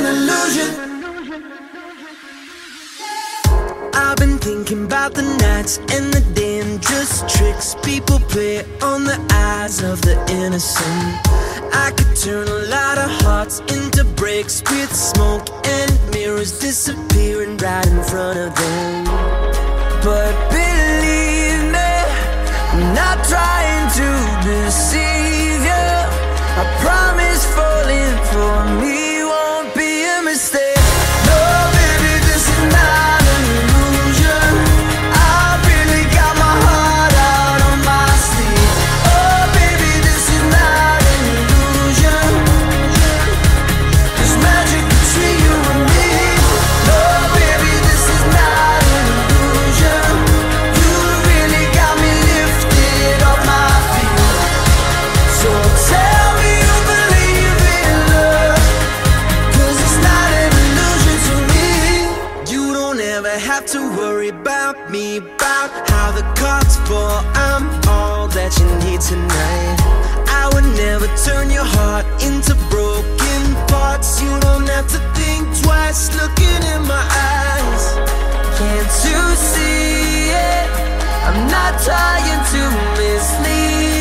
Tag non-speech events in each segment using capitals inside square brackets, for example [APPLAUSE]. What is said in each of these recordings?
an illusion. I've been thinking about the nights and the dangerous tricks people play on the eyes of the innocent. I could turn a lot of hearts into bricks with smoke and mirrors disappearing right in front of them. But believe me, I'm not trying to deceive you. I promise falling for me. Have to worry about me, about how the cards fall. I'm all that you need tonight. I would never turn your heart into broken parts. You don't have to think twice looking in my eyes. Can't you see it? I'm not trying to mislead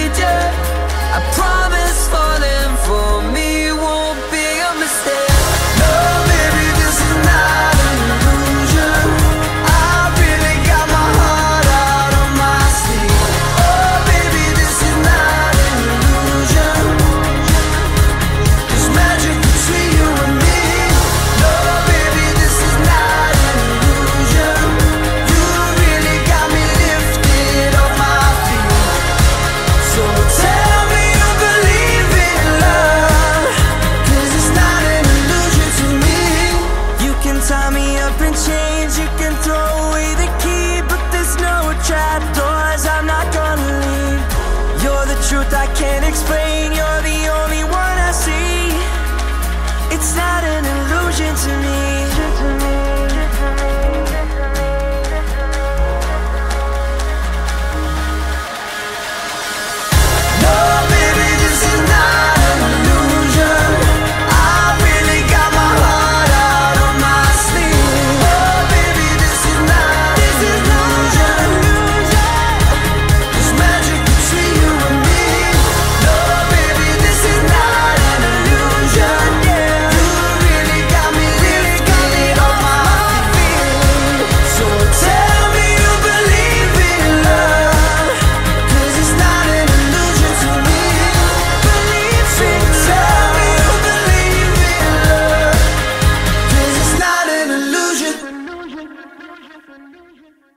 can't explain. children [LAUGHS]